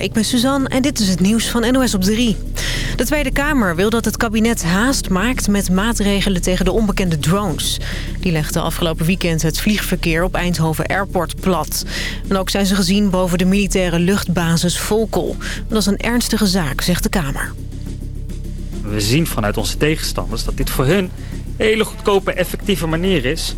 Ik ben Suzanne en dit is het nieuws van NOS op 3. De Tweede Kamer wil dat het kabinet haast maakt met maatregelen tegen de onbekende drones. Die legden afgelopen weekend het vliegverkeer op Eindhoven Airport plat. En ook zijn ze gezien boven de militaire luchtbasis Volkel. Dat is een ernstige zaak, zegt de Kamer. We zien vanuit onze tegenstanders dat dit voor hun hele goedkope, effectieve manier is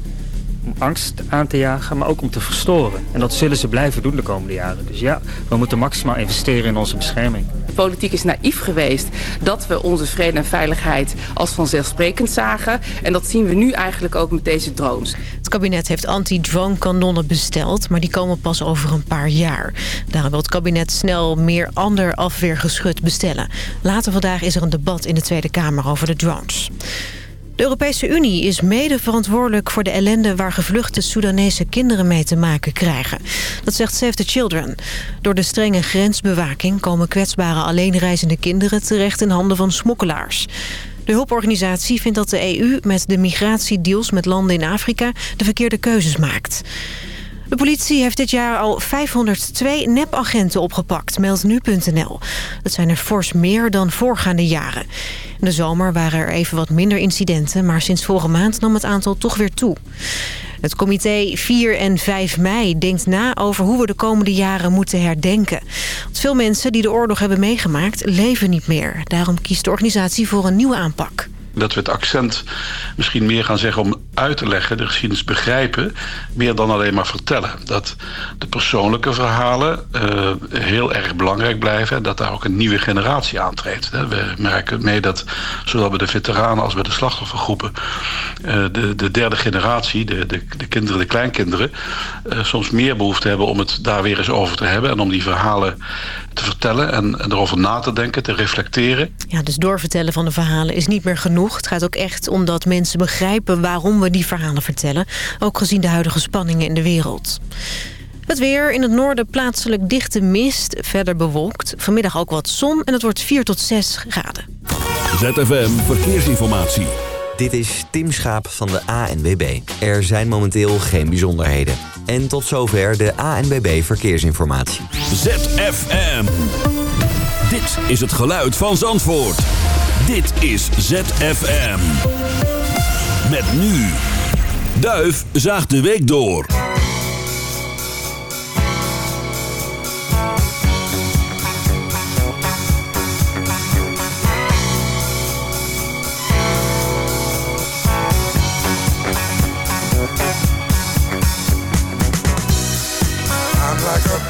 om angst aan te jagen, maar ook om te verstoren. En dat zullen ze blijven doen de komende jaren. Dus ja, we moeten maximaal investeren in onze bescherming. De politiek is naïef geweest dat we onze vrede en veiligheid als vanzelfsprekend zagen. En dat zien we nu eigenlijk ook met deze drones. Het kabinet heeft anti-drone kanonnen besteld, maar die komen pas over een paar jaar. Daarom wil het kabinet snel meer ander afweergeschut bestellen. Later vandaag is er een debat in de Tweede Kamer over de drones. De Europese Unie is mede verantwoordelijk voor de ellende... waar gevluchte Soedanese kinderen mee te maken krijgen. Dat zegt Save the Children. Door de strenge grensbewaking komen kwetsbare alleenreizende kinderen... terecht in handen van smokkelaars. De hulporganisatie vindt dat de EU met de migratiedeals met landen in Afrika... de verkeerde keuzes maakt. De politie heeft dit jaar al 502 nepagenten opgepakt, meldt nu.nl. Dat zijn er fors meer dan voorgaande jaren. In de zomer waren er even wat minder incidenten... maar sinds vorige maand nam het aantal toch weer toe. Het comité 4 en 5 mei denkt na over hoe we de komende jaren moeten herdenken. Want veel mensen die de oorlog hebben meegemaakt leven niet meer. Daarom kiest de organisatie voor een nieuwe aanpak. Dat we het accent misschien meer gaan zeggen om uit te leggen, de geschiedenis begrijpen, meer dan alleen maar vertellen. Dat de persoonlijke verhalen uh, heel erg belangrijk blijven en dat daar ook een nieuwe generatie aantreedt. We merken mee dat zowel bij de veteranen als bij de slachtoffergroepen uh, de, de derde generatie, de, de, de kinderen, de kleinkinderen, uh, soms meer behoefte hebben om het daar weer eens over te hebben en om die verhalen te vertellen en, en erover na te denken, te reflecteren. Ja, dus doorvertellen van de verhalen is niet meer genoeg. Het gaat ook echt om dat mensen begrijpen waarom we die verhalen vertellen. Ook gezien de huidige spanningen in de wereld. Het weer in het noorden plaatselijk dichte mist, verder bewolkt. Vanmiddag ook wat zon en het wordt 4 tot 6 graden. ZFM Verkeersinformatie. Dit is Tim Schaap van de ANWB. Er zijn momenteel geen bijzonderheden. En tot zover de ANWB Verkeersinformatie. ZFM. Dit is het geluid van Zandvoort. Dit is ZFM. Met nu. Duif zaagt de week door.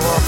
I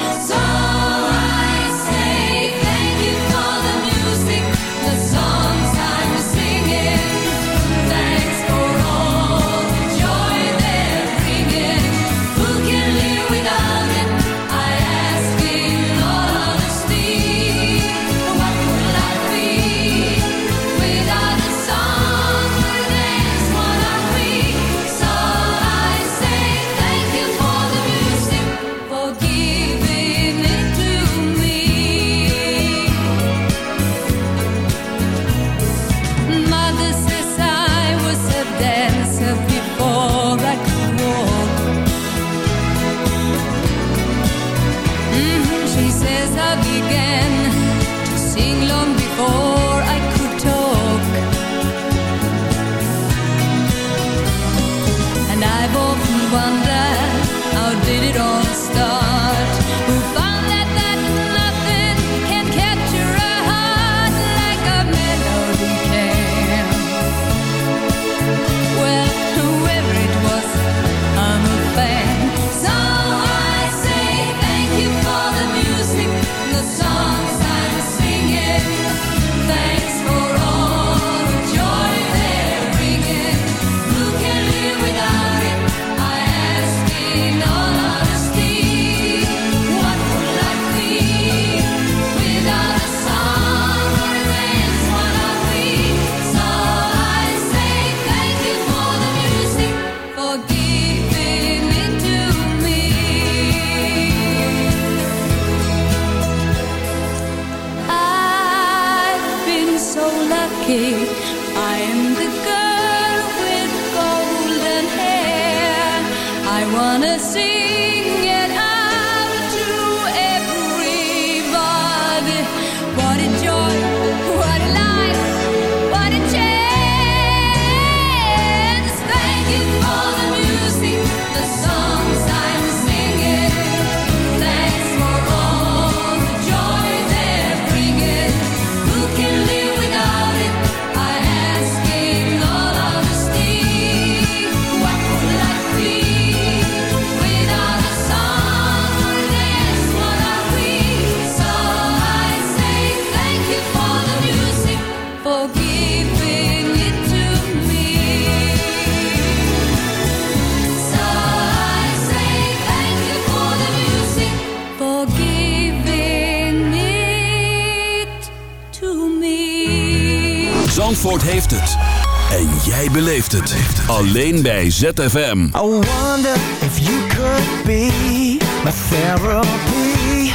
beleeft het. Alleen bij ZFM. I wonder if you could be my therapy.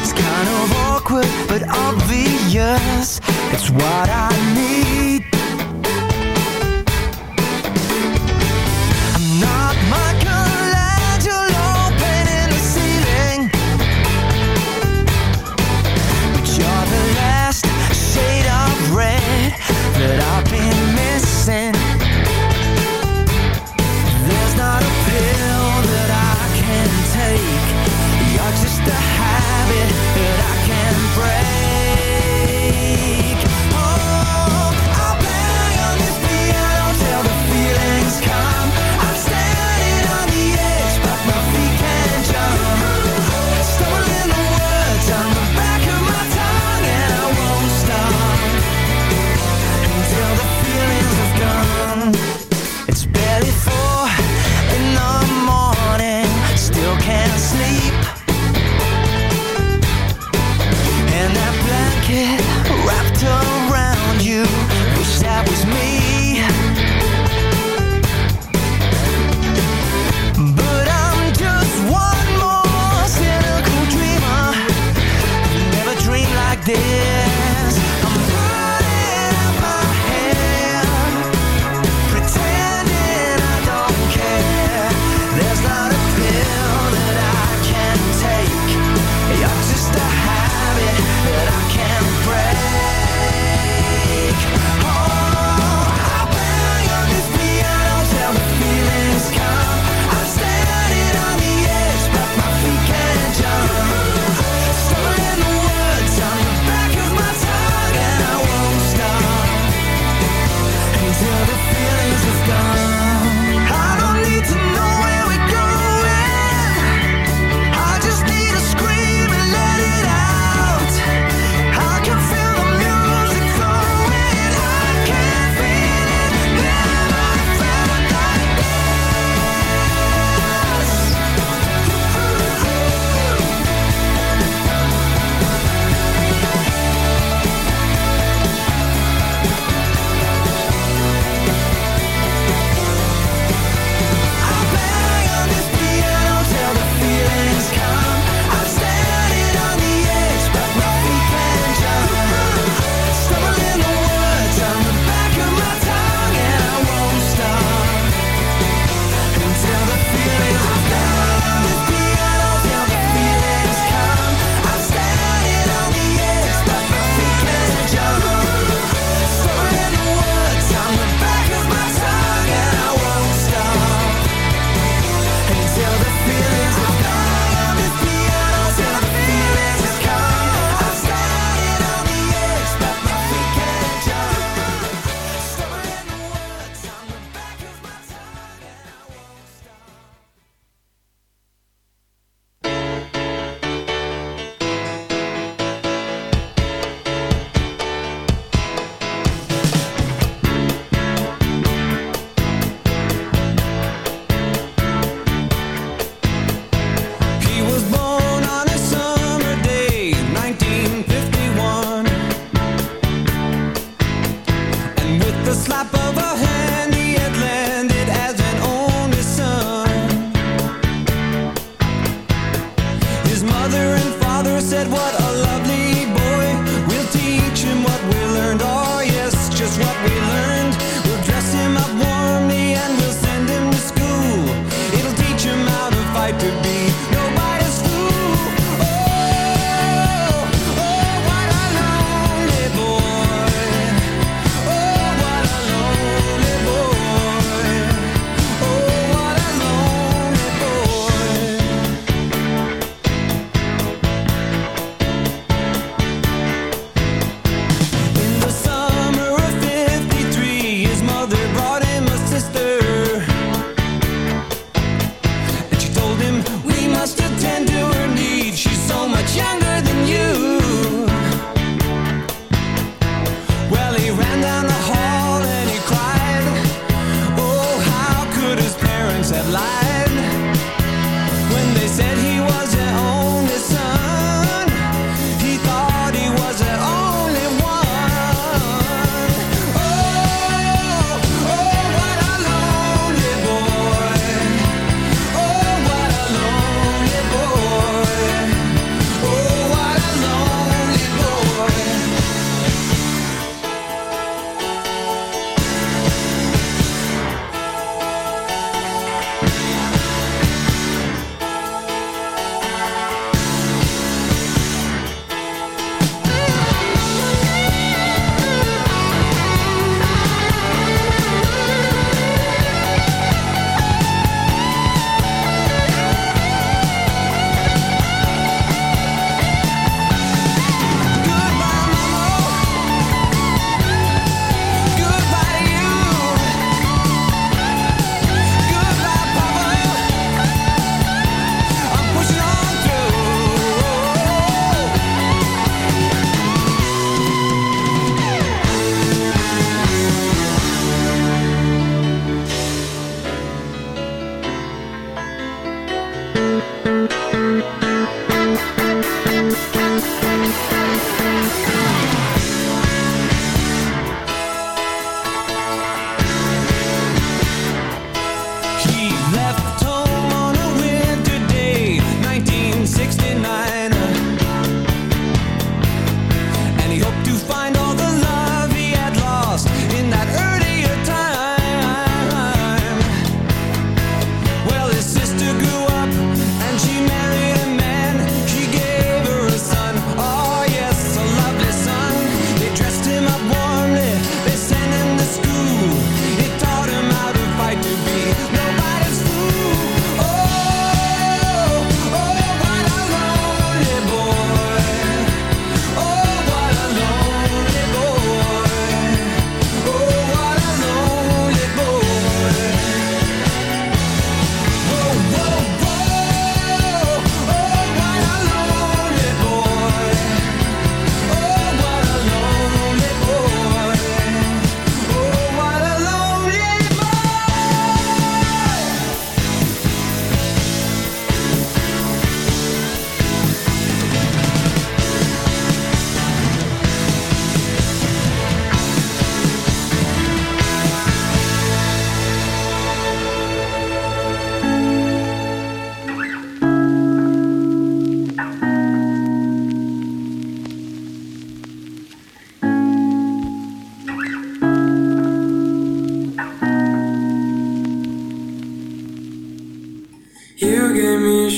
It's kind of awkward but obvious. It's what I need.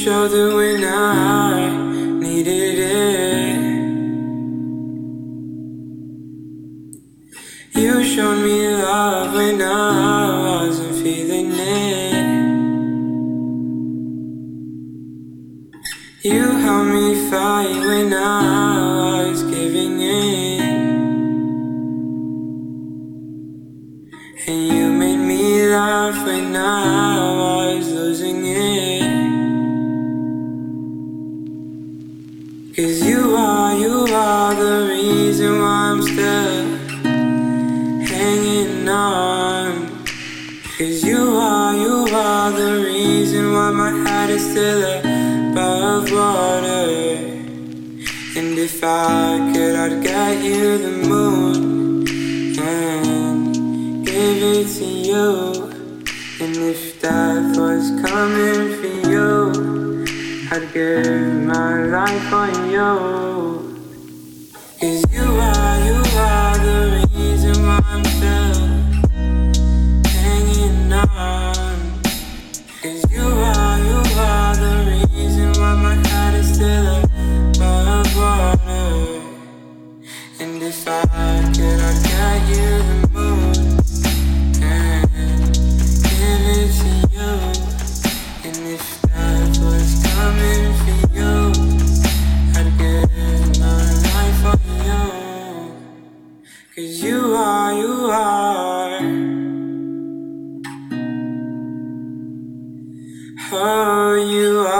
shoulder when I needed it. You showed me love when I wasn't feeling it. You helped me fight when I. you are.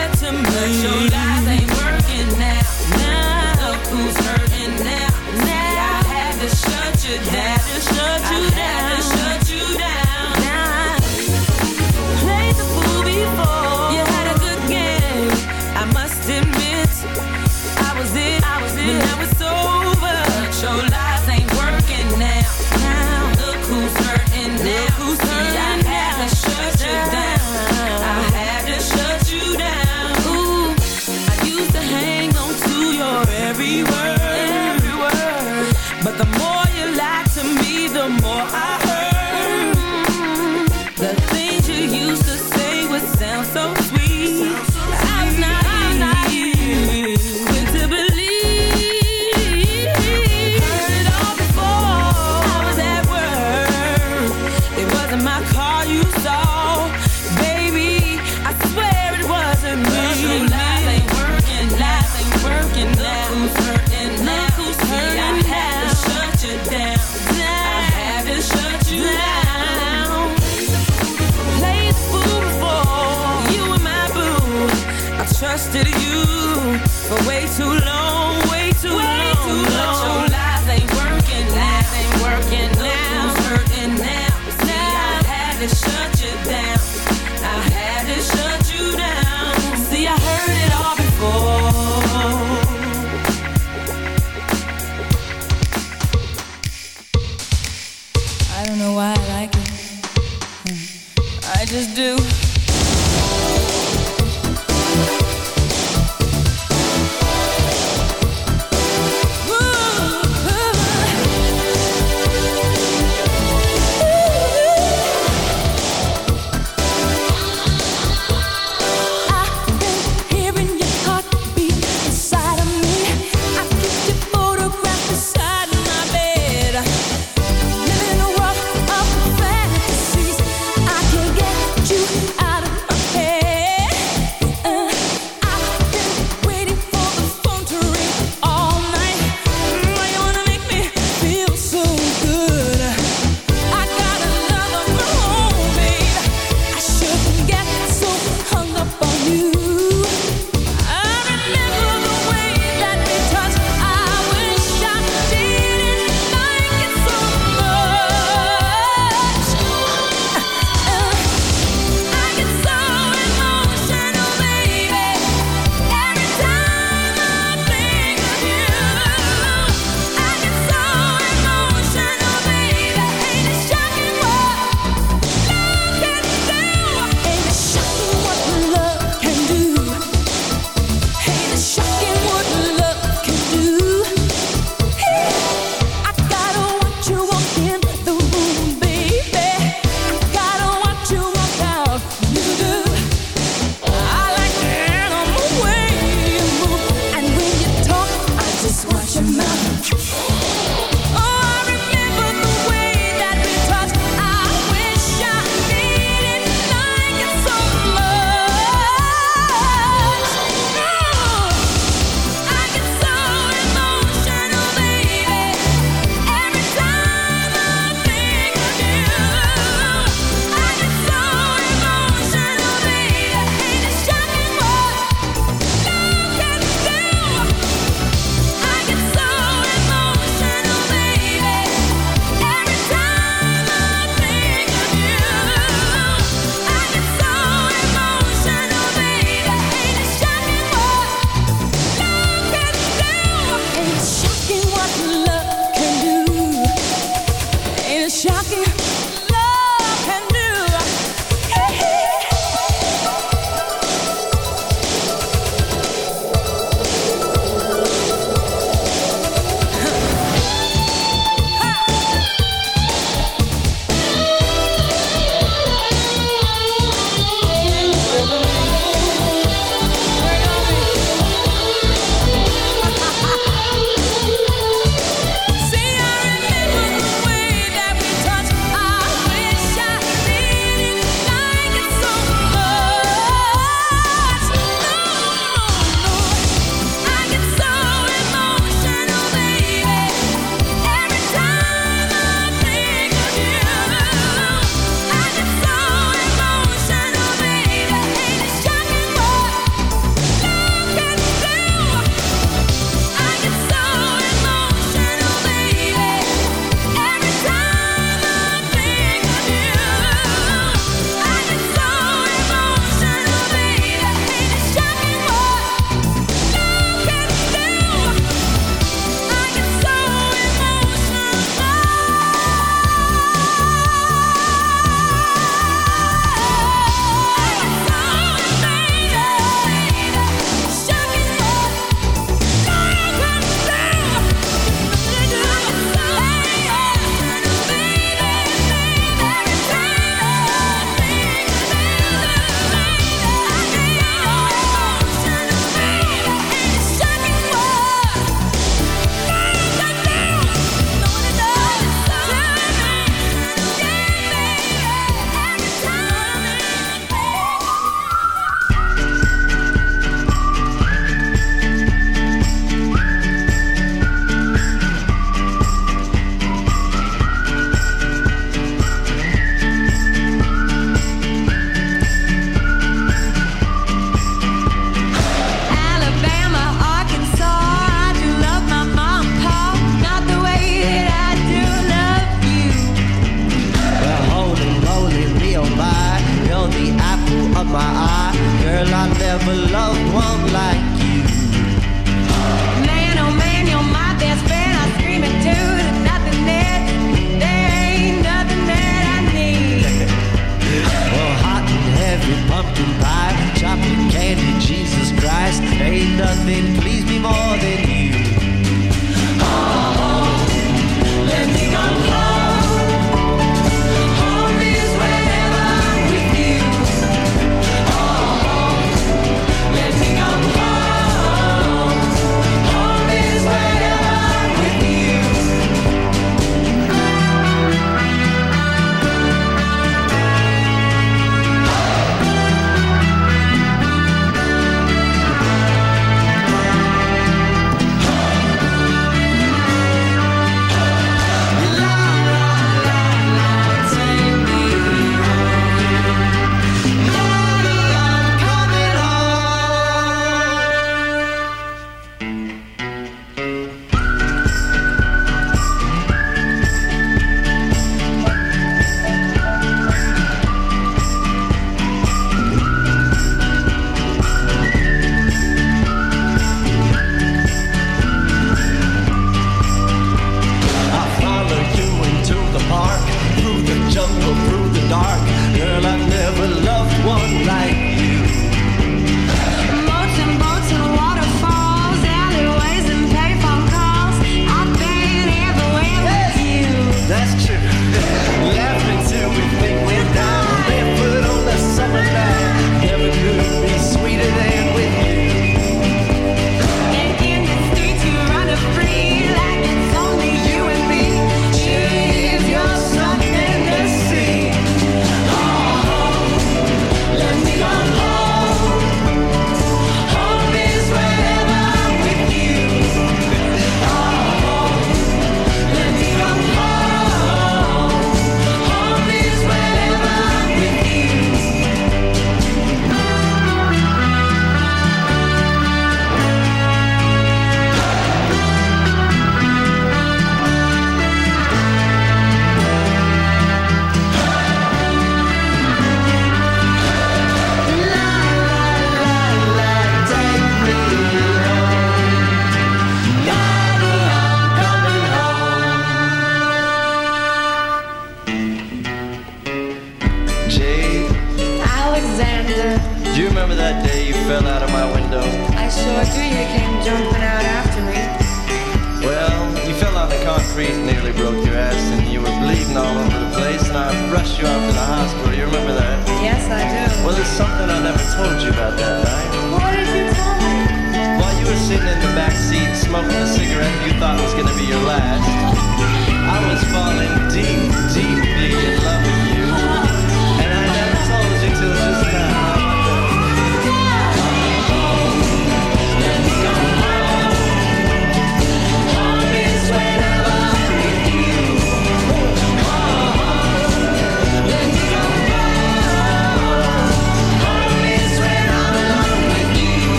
bad to me. But your lies ain't working now. more I for way too long, way too way long. Too but long. your lies ain't working, ain't working now. Who's hurting now? See, I've had shut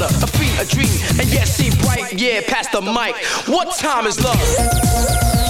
flutter, a beat, a dream, and yet seem bright, yeah, past the mic. What time is love?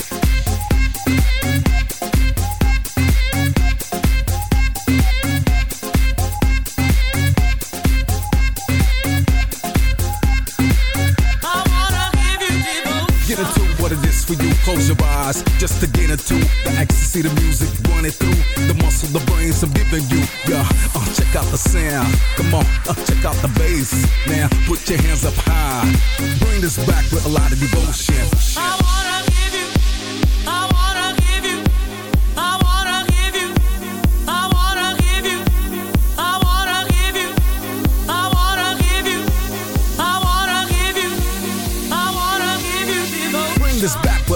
See the music running through the muscle, the brains I'm giving you. Yeah, uh, check out the sound. Come on, uh, check out the bass. Now put your hands up high. Bring this back with a lot of devotion. I wanna give you, I wanna give you, I wanna give you, I wanna give you, I wanna give you, I wanna give you, I wanna give you devotion. Bring this back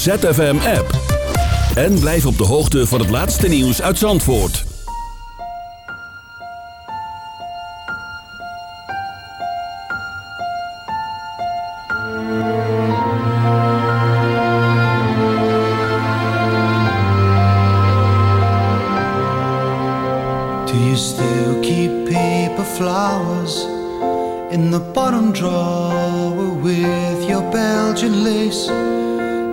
ZFM-app. En blijf op de hoogte van het laatste nieuws uit Zandvoort. Do you still keep paper flowers in the bottom drawer with your Belgian lace?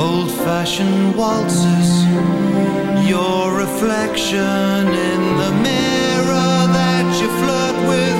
Old fashioned waltzes. Your reflection in the mirror that you flirt with